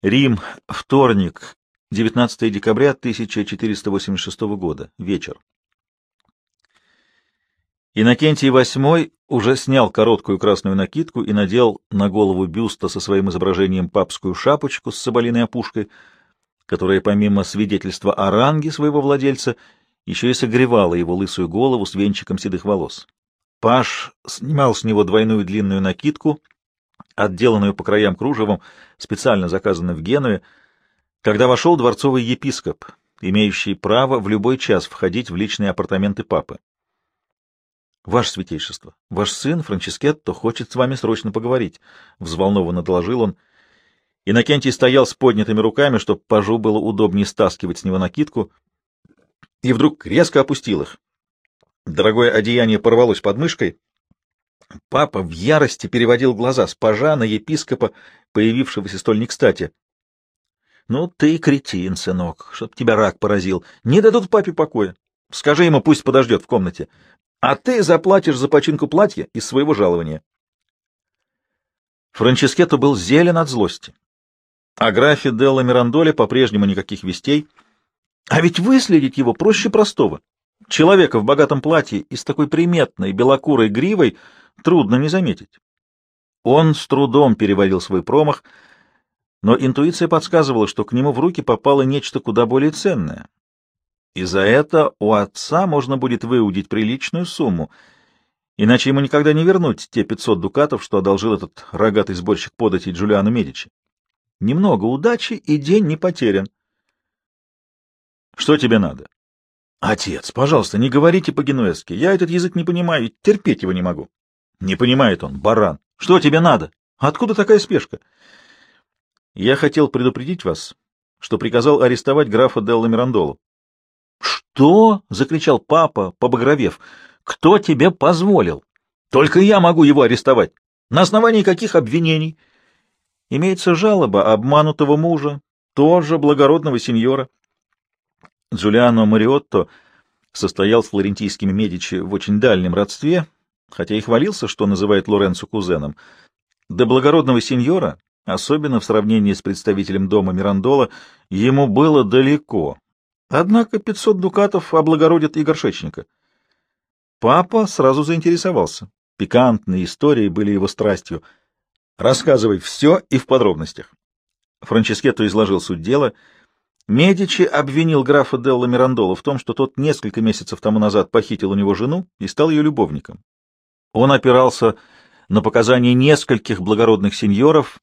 Рим, вторник, 19 декабря 1486 года, вечер. Иннокентий VIII уже снял короткую красную накидку и надел на голову бюста со своим изображением папскую шапочку с соболиной опушкой, которая, помимо свидетельства о ранге своего владельца, еще и согревала его лысую голову с венчиком седых волос. Паш снимал с него двойную длинную накидку — отделанную по краям кружевом, специально заказанную в Генуе, когда вошел дворцовый епископ, имеющий право в любой час входить в личные апартаменты папы. «Ваше святейшество, ваш сын Франческетто хочет с вами срочно поговорить», — взволнованно доложил он. Иннокентий стоял с поднятыми руками, чтобы пажу было удобнее стаскивать с него накидку, и вдруг резко опустил их. Дорогое одеяние порвалось под мышкой, Папа в ярости переводил глаза с пажа на епископа, появившегося столь не кстати. — Ну ты кретин, сынок, чтоб тебя рак поразил. Не дадут папе покоя. Скажи ему, пусть подождет в комнате. А ты заплатишь за починку платья из своего жалования. Франческетто был зелен от злости. О графе Делла Мирандоле по-прежнему никаких вестей. А ведь выследить его проще простого. Человека в богатом платье и с такой приметной белокурой гривой — трудно не заметить. Он с трудом переводил свой промах, но интуиция подсказывала, что к нему в руки попало нечто куда более ценное. И за это у отца можно будет выудить приличную сумму, иначе ему никогда не вернуть те 500 дукатов, что одолжил этот рогатый сборщик подати Джулиану Медичи. Немного удачи, и день не потерян. Что тебе надо? Отец, пожалуйста, не говорите по-генуэзски. Я этот язык не понимаю и терпеть его не могу. Не понимает он, баран. Что тебе надо? Откуда такая спешка? Я хотел предупредить вас, что приказал арестовать графа Делла Мирандолу. Что? закричал папа, побагровев. Кто тебе позволил? Только я могу его арестовать. На основании каких обвинений? Имеется жалоба обманутого мужа, тоже благородного сеньора. Джулиано Мариотто состоял с флорентийскими Медичи в очень дальнем родстве, хотя и хвалился, что называет Лоренцо кузеном. До благородного сеньора, особенно в сравнении с представителем дома Мирандола, ему было далеко. Однако 500 дукатов облагородит и горшечника. Папа сразу заинтересовался. Пикантные истории были его страстью. Рассказывай все и в подробностях. Франческетто изложил суть дела. Медичи обвинил графа Делла Мирандола в том, что тот несколько месяцев тому назад похитил у него жену и стал ее любовником. Он опирался на показания нескольких благородных сеньоров.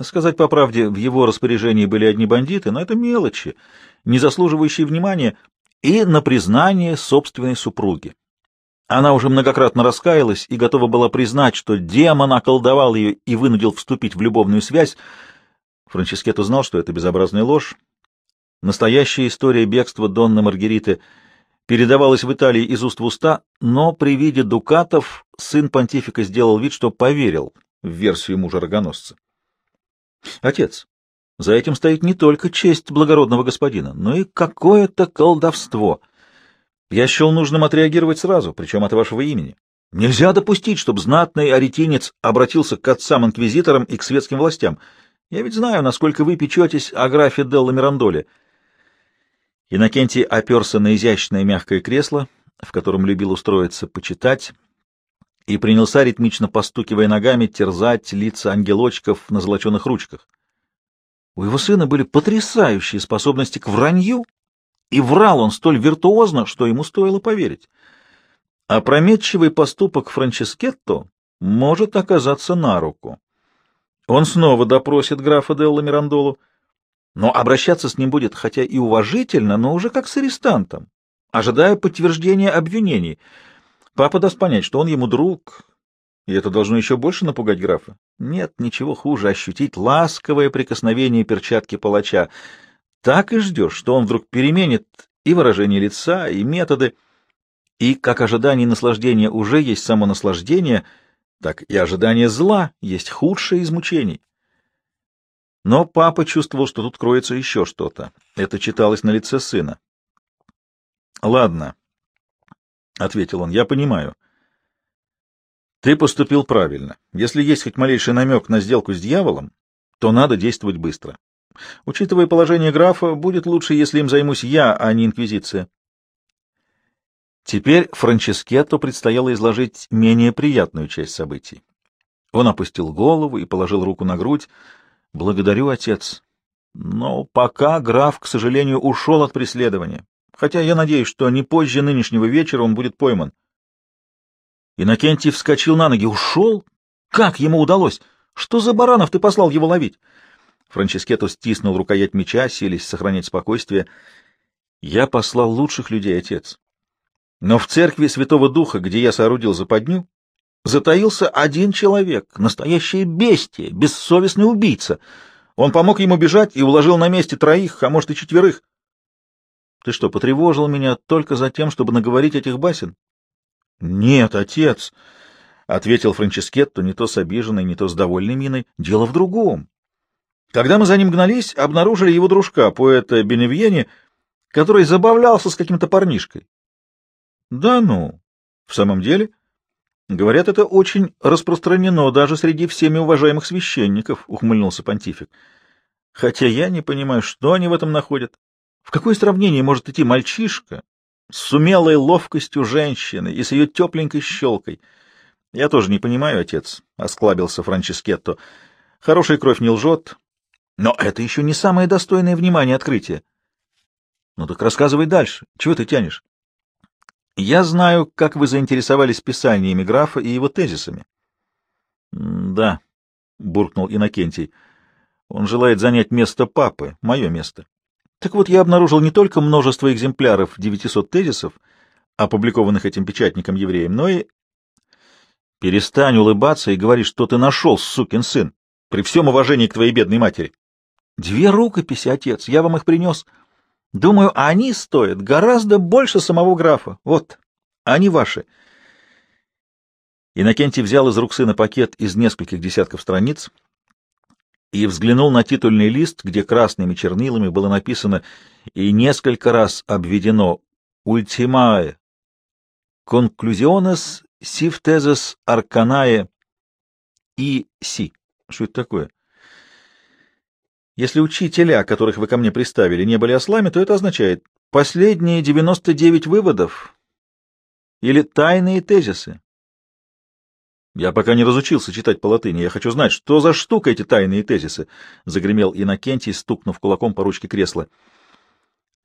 Сказать по правде, в его распоряжении были одни бандиты, но это мелочи, не заслуживающие внимания, и на признание собственной супруги. Она уже многократно раскаялась и готова была признать, что демон околдовал ее и вынудил вступить в любовную связь. Франческетто знал, что это безобразная ложь. Настоящая история бегства Донны Маргариты — передавалось в Италии из уст в уста, но при виде дукатов сын понтифика сделал вид, что поверил в версию мужа-рогоносца. Отец, за этим стоит не только честь благородного господина, но и какое-то колдовство. Я счел нужным отреагировать сразу, причем от вашего имени. Нельзя допустить, чтобы знатный аретинец обратился к отцам-инквизиторам и к светским властям. Я ведь знаю, насколько вы печетесь о графе Делла Мирандоле. Иннокентий оперся на изящное мягкое кресло, в котором любил устроиться почитать, и принялся, ритмично постукивая ногами, терзать лица ангелочков на золоченых ручках. У его сына были потрясающие способности к вранью, и врал он столь виртуозно, что ему стоило поверить. Опрометчивый поступок Франческетто может оказаться на руку. Он снова допросит графа Делла Мирандолу, но обращаться с ним будет, хотя и уважительно, но уже как с арестантом, ожидая подтверждения обвинений. Папа даст понять, что он ему друг, и это должно еще больше напугать графа. Нет, ничего хуже ощутить ласковое прикосновение перчатки палача. Так и ждешь, что он вдруг переменит и выражение лица, и методы, и как ожидание наслаждения уже есть само наслаждение, так и ожидание зла есть худшее из мучений. Но папа чувствовал, что тут кроется еще что-то. Это читалось на лице сына. «Ладно», — ответил он, — «я понимаю. Ты поступил правильно. Если есть хоть малейший намек на сделку с дьяволом, то надо действовать быстро. Учитывая положение графа, будет лучше, если им займусь я, а не инквизиция. Теперь Франческетто предстояло изложить менее приятную часть событий. Он опустил голову и положил руку на грудь. «Благодарю, отец. Но пока граф, к сожалению, ушел от преследования, хотя я надеюсь, что не позже нынешнего вечера он будет пойман». Иннокентий вскочил на ноги. «Ушел? Как ему удалось? Что за баранов ты послал его ловить?» Франческетто стиснул рукоять меча, селись сохранять спокойствие. «Я послал лучших людей, отец. Но в церкви Святого Духа, где я соорудил западню, затаился один человек, настоящее бестие, бессовестный убийца. Он помог ему бежать и уложил на месте троих, а может и четверых. Ты что, потревожил меня только за тем, чтобы наговорить этих басен? — Нет, отец, — ответил Франческетто, не то с обиженной, не то с довольной миной. — Дело в другом. Когда мы за ним гнались, обнаружили его дружка, поэта Беневьени, который забавлялся с каким-то парнишкой. — Да ну, в самом деле? Говорят, это очень распространено даже среди всеми уважаемых священников, — ухмыльнулся понтифик. — Хотя я не понимаю, что они в этом находят. В какое сравнение может идти мальчишка с умелой ловкостью женщины и с ее тепленькой щелкой? Я тоже не понимаю, отец, — осклабился Франческетто. Хорошая кровь не лжет, но это еще не самое достойное внимания открытие. Ну так рассказывай дальше. Чего ты тянешь? Я знаю, как вы заинтересовались писаниями графа и его тезисами. — Да, — буркнул Иннокентий. — Он желает занять место папы, мое место. Так вот, я обнаружил не только множество экземпляров 900 тезисов, опубликованных этим печатником евреем, но и... — Перестань улыбаться и говори, что ты нашел, сукин сын, при всем уважении к твоей бедной матери. — Две рукописи, отец, я вам их принес. — Думаю, они стоят гораздо больше самого графа. Вот, они ваши. Иннокентий взял из рук сына пакет из нескольких десятков страниц и взглянул на титульный лист, где красными чернилами было написано и несколько раз обведено «Ультимае», «Conclusiones sifteses arcanae» и «Си». Что это такое? Если учителя, которых вы ко мне приставили, не были ослами, то это означает последние 99 выводов или тайные тезисы. Я пока не разучился читать по латыни. Я хочу знать, что за штука эти тайные тезисы, — загремел Иннокентий, стукнув кулаком по ручке кресла.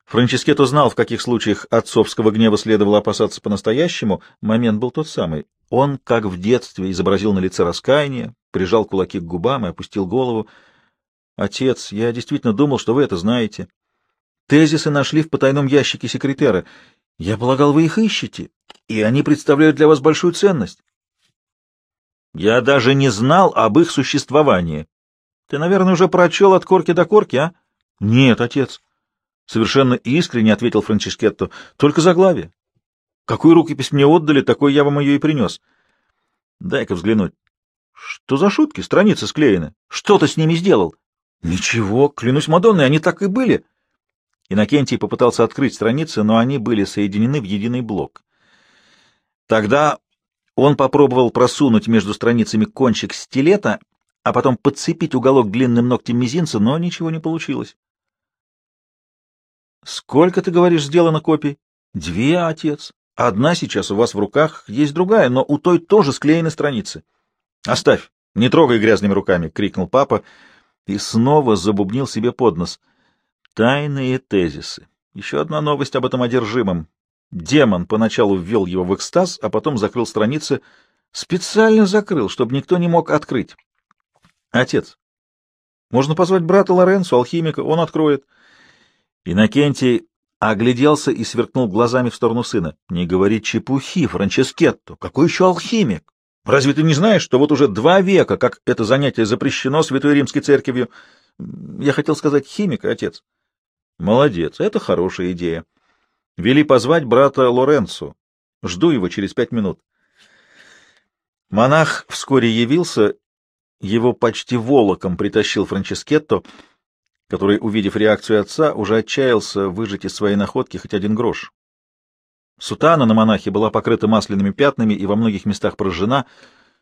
Франческетто знал, в каких случаях отцовского гнева следовало опасаться по-настоящему. Момент был тот самый. Он, как в детстве, изобразил на лице раскаяние, прижал кулаки к губам и опустил голову. Отец, я действительно думал, что вы это знаете. Тезисы нашли в потайном ящике секретера. Я полагал, вы их ищете, и они представляют для вас большую ценность. Я даже не знал об их существовании. Ты, наверное, уже прочел от корки до корки, а? Нет, отец. Совершенно искренне ответил Франческетто. Только заглавие. Какую рукопись мне отдали, такой я вам ее и принес. Дай-ка взглянуть. Что за шутки? Страницы склеены. Что ты с ними сделал? Ничего, клянусь Мадонной, они так и были. Иннокентий попытался открыть страницы, но они были соединены в единый блок. Тогда он попробовал просунуть между страницами кончик стилета, а потом подцепить уголок длинным ногтем мизинца, но ничего не получилось. «Сколько, ты говоришь, сделано копий?» «Две, отец. Одна сейчас у вас в руках, есть другая, но у той тоже склеены страницы». «Оставь, не трогай грязными руками!» — крикнул папа и снова забубнил себе под нос. Тайные тезисы. Еще одна новость об этом одержимом. Демон поначалу ввел его в экстаз, а потом закрыл страницы. Специально закрыл, чтобы никто не мог открыть. Отец, можно позвать брата Лоренцо, алхимика, он откроет. Иннокентий огляделся и сверкнул глазами в сторону сына. Не говори чепухи, Франческетто, какой еще алхимик? Разве ты не знаешь, что вот уже два века, как это занятие запрещено Святой Римской Церковью? Я хотел сказать химик, отец. Молодец, это хорошая идея. Вели позвать брата Лоренцо. Жду его через пять минут. Монах вскоре явился, его почти волоком притащил Франческетто, который, увидев реакцию отца, уже отчаялся выжать из своей находки хоть один грош. Сутана на монахе была покрыта масляными пятнами и во многих местах прожжена.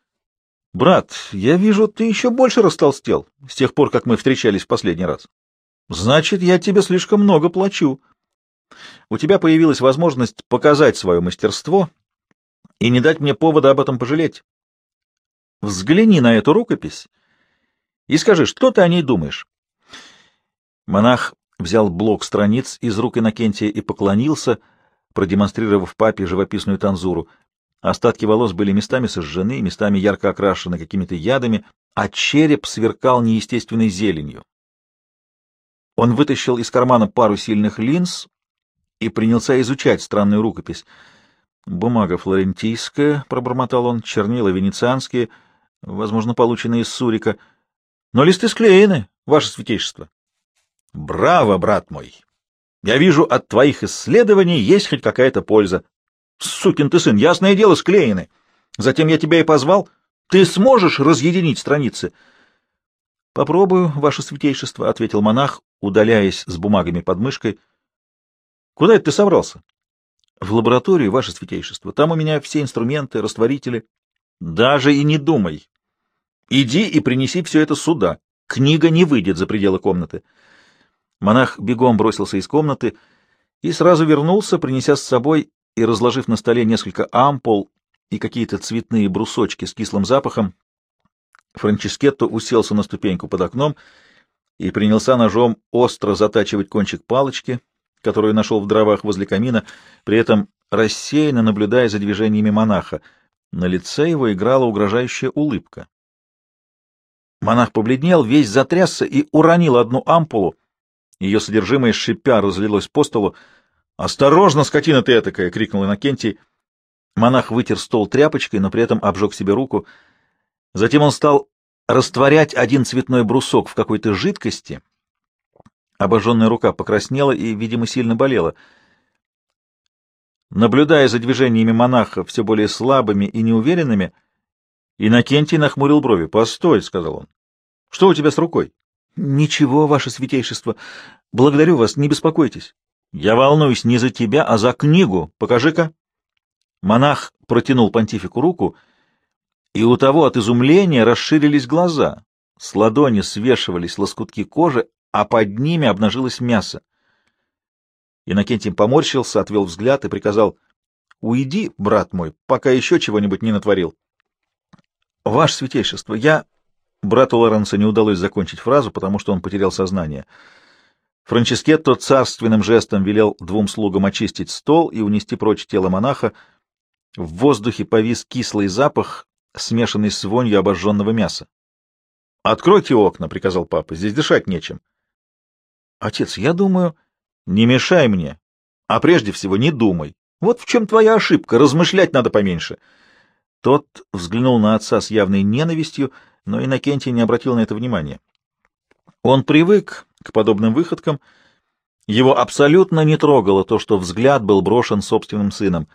— Брат, я вижу, ты еще больше растолстел с тех пор, как мы встречались в последний раз. Значит, я тебе слишком много плачу. У тебя появилась возможность показать свое мастерство и не дать мне повода об этом пожалеть. Взгляни на эту рукопись и скажи, что ты о ней думаешь. Монах взял блок страниц из рук Иннокентия и поклонился, продемонстрировав папе живописную танзуру. Остатки волос были местами сожжены, местами ярко окрашены какими-то ядами, а череп сверкал неестественной зеленью. Он вытащил из кармана пару сильных линз и принялся изучать странную рукопись. «Бумага флорентийская», — пробормотал он, — «чернила венецианские, возможно, полученные из Сурика. Но листы склеены, ваше святейшество». «Браво, брат мой! Я вижу, от твоих исследований есть хоть какая-то польза. Сукин ты сын, ясное дело, склеены. Затем я тебя и позвал. Ты сможешь разъединить страницы?» — Попробую, ваше святейшество, — ответил монах, удаляясь с бумагами под мышкой. — Куда это ты собрался? — В лабораторию, ваше святейшество. Там у меня все инструменты, растворители. — Даже и не думай. Иди и принеси все это сюда. Книга не выйдет за пределы комнаты. Монах бегом бросился из комнаты и сразу вернулся, принеся с собой и разложив на столе несколько ампул и какие-то цветные брусочки с кислым запахом, Франческетто уселся на ступеньку под окном и принялся ножом остро затачивать кончик палочки, которую нашел в дровах возле камина, при этом рассеянно наблюдая за движениями монаха. На лице его играла угрожающая улыбка. Монах побледнел, весь затрясся и уронил одну ампулу. Ее содержимое шипя разлилось по столу. «Осторожно, скотина ты этакая!» — крикнул Иннокентий. Монах вытер стол тряпочкой, но при этом обжег себе руку — Затем он стал растворять один цветной брусок в какой-то жидкости. Обожженная рука покраснела и, видимо, сильно болела. Наблюдая за движениями монаха все более слабыми и неуверенными, Иннокентий нахмурил брови. — Постой, — сказал он. — Что у тебя с рукой? — Ничего, ваше святейшество. Благодарю вас, не беспокойтесь. — Я волнуюсь не за тебя, а за книгу. Покажи-ка. Монах протянул понтифику руку — и у того от изумления расширились глаза. С ладони свешивались лоскутки кожи, а под ними обнажилось мясо. Иннокентий поморщился, отвел взгляд и приказал, — Уйди, брат мой, пока еще чего-нибудь не натворил. — Ваше святейшество, я... Брату Лоренцо не удалось закончить фразу, потому что он потерял сознание. Франческетто царственным жестом велел двум слугам очистить стол и унести прочь тело монаха. В воздухе повис кислый запах, смешанный с вонью обожженного мяса. — Откройте окна, — приказал папа, — здесь дышать нечем. — Отец, я думаю... — Не мешай мне, а прежде всего не думай. Вот в чем твоя ошибка, размышлять надо поменьше. Тот взглянул на отца с явной ненавистью, но Иннокентий не обратил на это внимания. Он привык к подобным выходкам, его абсолютно не трогало то, что взгляд был брошен собственным сыном.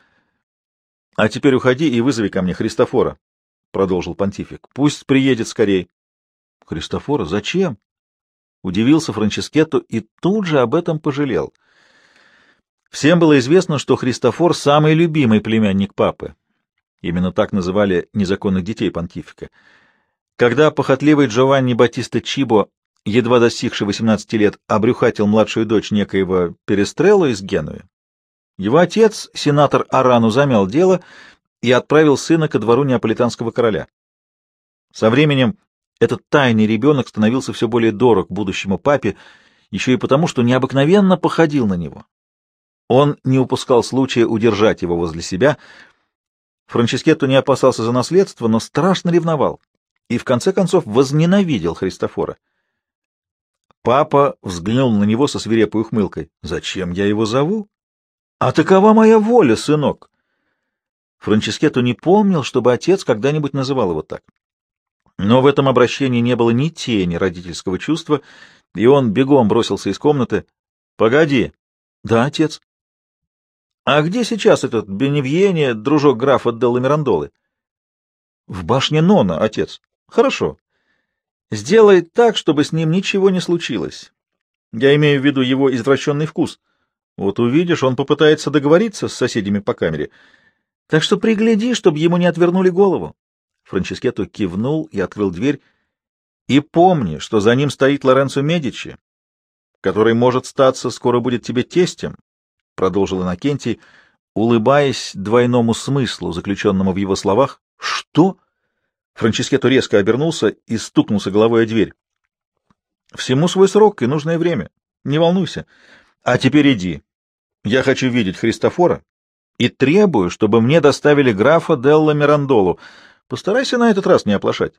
— А теперь уходи и вызови ко мне Христофора, — продолжил понтифик. — Пусть приедет скорей. — Христофора? Зачем? Удивился Франческетто и тут же об этом пожалел. Всем было известно, что Христофор — самый любимый племянник папы. Именно так называли незаконных детей понтифика. Когда похотливый Джованни Батиста Чибо, едва достигший 18 лет, обрюхатил младшую дочь некоего Перестрелло из Генуи, его отец, сенатор Арану, замял дело — и отправил сына ко двору неаполитанского короля. Со временем этот тайный ребенок становился все более дорог будущему папе, еще и потому, что необыкновенно походил на него. Он не упускал случая удержать его возле себя. Франческетто не опасался за наследство, но страшно ревновал и в конце концов возненавидел Христофора. Папа взглянул на него со свирепой ухмылкой. «Зачем я его зову?» «А такова моя воля, сынок!» Франческетто не помнил, чтобы отец когда-нибудь называл его так. Но в этом обращении не было ни тени родительского чувства, и он бегом бросился из комнаты. — Погоди. — Да, отец. — А где сейчас этот Беневьене, дружок графа Делла Мирандолы? — В башне Нона, отец. — Хорошо. Сделай так, чтобы с ним ничего не случилось. Я имею в виду его извращенный вкус. Вот увидишь, он попытается договориться с соседями по камере — так что пригляди, чтобы ему не отвернули голову. Франческетто кивнул и открыл дверь. И помни, что за ним стоит Лоренцо Медичи. который, может статься, скоро будет тебе тестем, — продолжил Иннокентий, улыбаясь двойному смыслу, заключенному в его словах. — Что? Франческетто резко обернулся и стукнулся головой о дверь. — Всему свой срок и нужное время. Не волнуйся. А теперь иди. Я хочу видеть Христофора и требую, чтобы мне доставили графа Делла Мирандолу. Постарайся на этот раз не оплошать.